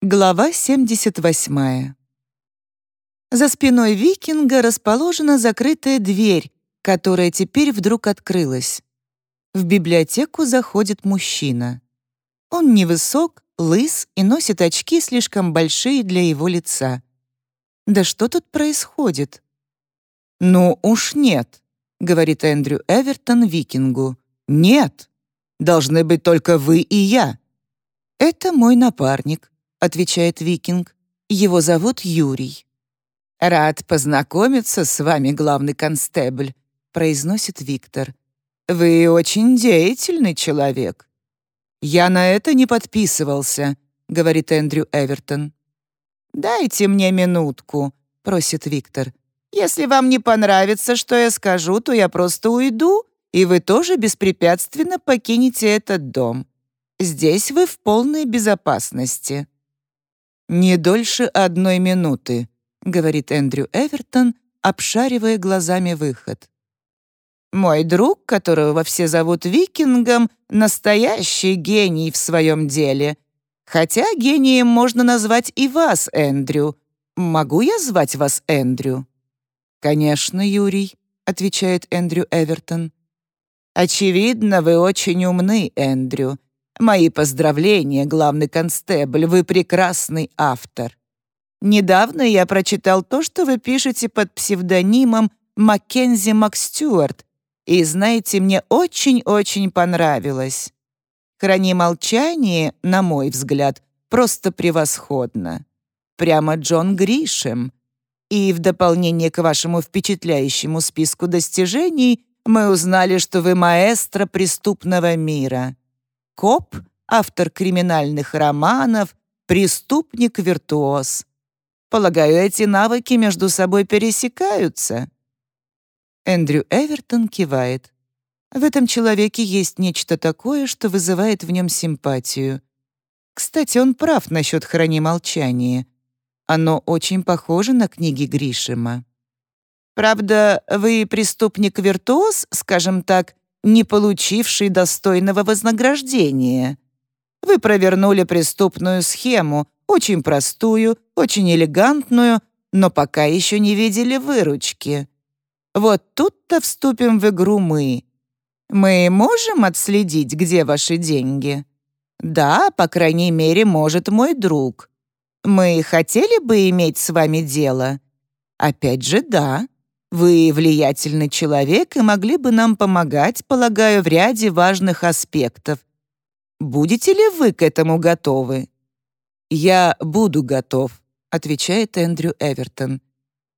Глава 78. За спиной викинга расположена закрытая дверь, которая теперь вдруг открылась. В библиотеку заходит мужчина. Он невысок, лыс и носит очки слишком большие для его лица. Да что тут происходит? «Ну уж нет», — говорит Эндрю Эвертон викингу. «Нет! Должны быть только вы и я». «Это мой напарник», — отвечает Викинг. «Его зовут Юрий». «Рад познакомиться с вами, главный констебль», — произносит Виктор. «Вы очень деятельный человек». «Я на это не подписывался», — говорит Эндрю Эвертон. «Дайте мне минутку», — просит Виктор. «Если вам не понравится, что я скажу, то я просто уйду, и вы тоже беспрепятственно покинете этот дом. Здесь вы в полной безопасности». «Не дольше одной минуты», — говорит Эндрю Эвертон, обшаривая глазами выход. «Мой друг, которого все зовут Викингом, настоящий гений в своем деле. Хотя гением можно назвать и вас, Эндрю. Могу я звать вас Эндрю?» «Конечно, Юрий», — отвечает Эндрю Эвертон. «Очевидно, вы очень умны, Эндрю. Мои поздравления, главный констебль, вы прекрасный автор. Недавно я прочитал то, что вы пишете под псевдонимом Маккензи МакСтюарт, и, знаете, мне очень-очень понравилось. «Храни молчание», на мой взгляд, просто превосходно. Прямо Джон Гришем. И в дополнение к вашему впечатляющему списку достижений мы узнали, что вы маэстро преступного мира коп, автор криминальных романов, преступник-виртуоз. Полагаю, эти навыки между собой пересекаются». Эндрю Эвертон кивает. В этом человеке есть нечто такое, что вызывает в нем симпатию. Кстати, он прав насчет «Храни молчание». Оно очень похоже на книги Гришима. Правда, вы преступник-виртуоз, скажем так, не получивший достойного вознаграждения. Вы провернули преступную схему, очень простую, очень элегантную, но пока еще не видели выручки. Вот тут-то вступим в игру мы. Мы можем отследить, где ваши деньги? Да, по крайней мере, может мой друг. Мы хотели бы иметь с вами дело? Опять же, да. Вы влиятельный человек и могли бы нам помогать, полагаю, в ряде важных аспектов. Будете ли вы к этому готовы?» «Я буду готов», — отвечает Эндрю Эвертон.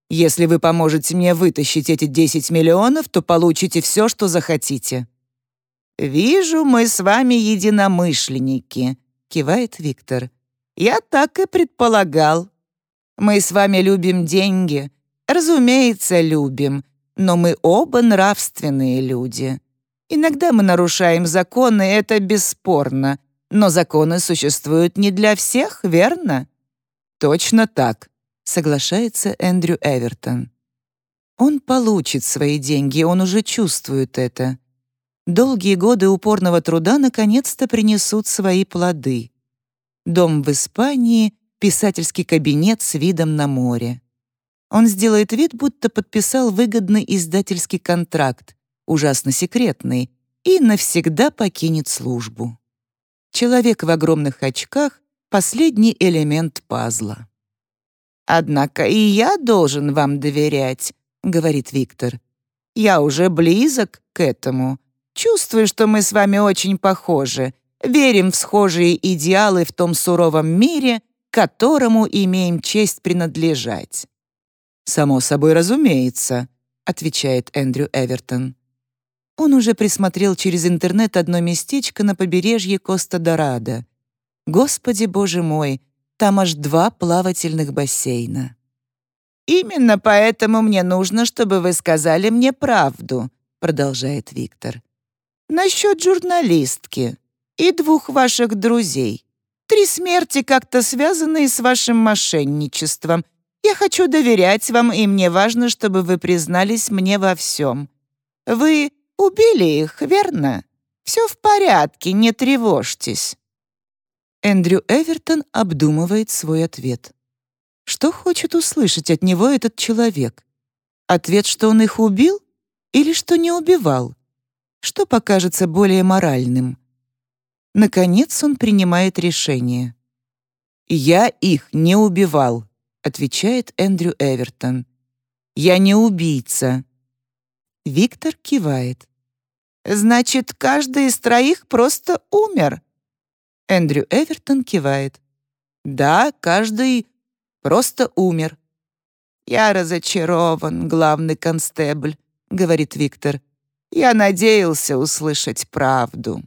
«Если вы поможете мне вытащить эти 10 миллионов, то получите все, что захотите». «Вижу, мы с вами единомышленники», — кивает Виктор. «Я так и предполагал. Мы с вами любим деньги, Разумеется, любим, но мы оба нравственные люди. Иногда мы нарушаем законы, это бесспорно, но законы существуют не для всех, верно? Точно так, соглашается Эндрю Эвертон. Он получит свои деньги, он уже чувствует это. Долгие годы упорного труда наконец-то принесут свои плоды. Дом в Испании, писательский кабинет с видом на море. Он сделает вид, будто подписал выгодный издательский контракт, ужасно секретный, и навсегда покинет службу. Человек в огромных очках — последний элемент пазла. «Однако и я должен вам доверять», — говорит Виктор. «Я уже близок к этому. Чувствую, что мы с вами очень похожи, верим в схожие идеалы в том суровом мире, которому имеем честь принадлежать. «Само собой разумеется», — отвечает Эндрю Эвертон. Он уже присмотрел через интернет одно местечко на побережье Коста-Дорадо. Господи боже мой, там аж два плавательных бассейна. «Именно поэтому мне нужно, чтобы вы сказали мне правду», продолжает Виктор. «Насчет журналистки и двух ваших друзей. Три смерти как-то связанные с вашим мошенничеством я хочу доверять вам, и мне важно, чтобы вы признались мне во всем. Вы убили их, верно? Все в порядке, не тревожьтесь». Эндрю Эвертон обдумывает свой ответ. Что хочет услышать от него этот человек? Ответ, что он их убил? Или что не убивал? Что покажется более моральным? Наконец он принимает решение. «Я их не убивал», — отвечает Эндрю Эвертон. «Я не убийца». Виктор кивает. «Значит, каждый из троих просто умер?» Эндрю Эвертон кивает. «Да, каждый просто умер». «Я разочарован, главный констебль», — говорит Виктор. «Я надеялся услышать правду».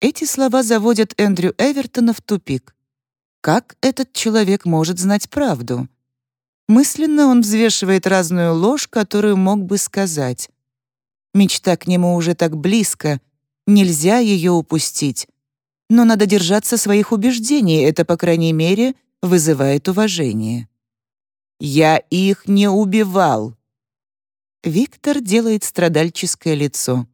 Эти слова заводят Эндрю Эвертона в тупик. Как этот человек может знать правду? Мысленно он взвешивает разную ложь, которую мог бы сказать. Мечта к нему уже так близко, нельзя ее упустить. Но надо держаться своих убеждений, это, по крайней мере, вызывает уважение. «Я их не убивал!» Виктор делает страдальческое лицо.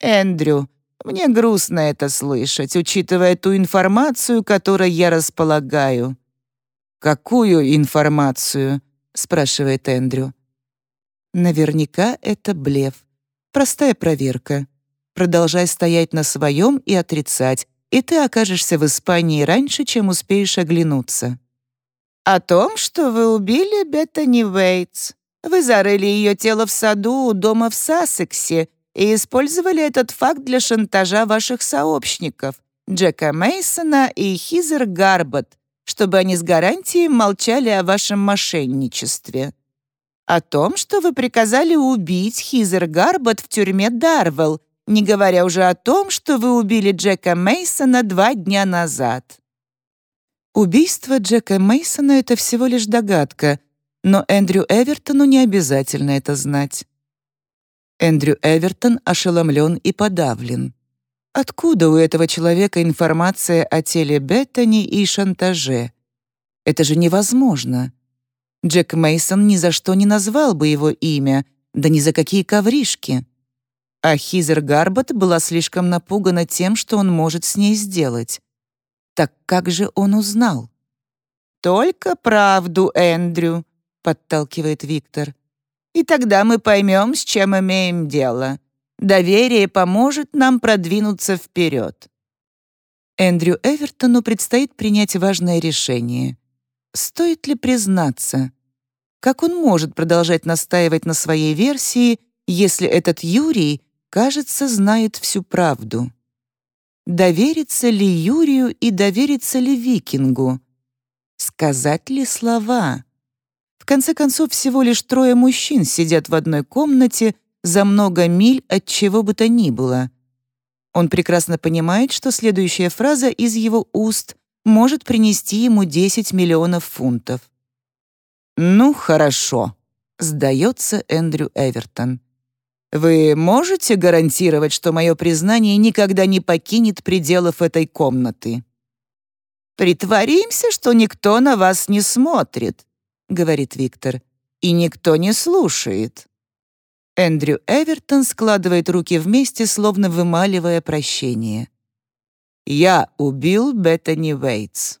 «Эндрю, мне грустно это слышать, учитывая ту информацию, которой я располагаю». «Какую информацию?» — спрашивает Эндрю. Наверняка это блеф. Простая проверка. Продолжай стоять на своем и отрицать, и ты окажешься в Испании раньше, чем успеешь оглянуться. «О том, что вы убили Беттани Уэйтс. Вы зарыли ее тело в саду у дома в Сассексе и использовали этот факт для шантажа ваших сообщников, Джека Мейсона и Хизер Гарбот, чтобы они с гарантией молчали о вашем мошенничестве. О том, что вы приказали убить Хизер Гарбот в тюрьме Дарвелл, не говоря уже о том, что вы убили Джека Мейсона два дня назад. Убийство Джека Мейсона это всего лишь догадка, но Эндрю Эвертону не обязательно это знать. Эндрю Эвертон ошеломлен и подавлен. Откуда у этого человека информация о теле Беттани и шантаже? Это же невозможно. Джек Мейсон ни за что не назвал бы его имя, да ни за какие ковришки. А Хизер Гарбот была слишком напугана тем, что он может с ней сделать. Так как же он узнал? «Только правду, Эндрю», — подталкивает Виктор. И тогда мы поймем, с чем имеем дело. Доверие поможет нам продвинуться вперед. Эндрю Эвертону предстоит принять важное решение. Стоит ли признаться? Как он может продолжать настаивать на своей версии, если этот Юрий, кажется, знает всю правду? Довериться ли Юрию и довериться ли Викингу? Сказать ли слова? В конце концов, всего лишь трое мужчин сидят в одной комнате за много миль от чего бы то ни было. Он прекрасно понимает, что следующая фраза из его уст может принести ему 10 миллионов фунтов. «Ну, хорошо», — сдается Эндрю Эвертон. «Вы можете гарантировать, что мое признание никогда не покинет пределов этой комнаты?» «Притворимся, что никто на вас не смотрит», — говорит Виктор, — «и никто не слушает». Эндрю Эвертон складывает руки вместе, словно вымаливая прощение. «Я убил Беттани Уэйтс».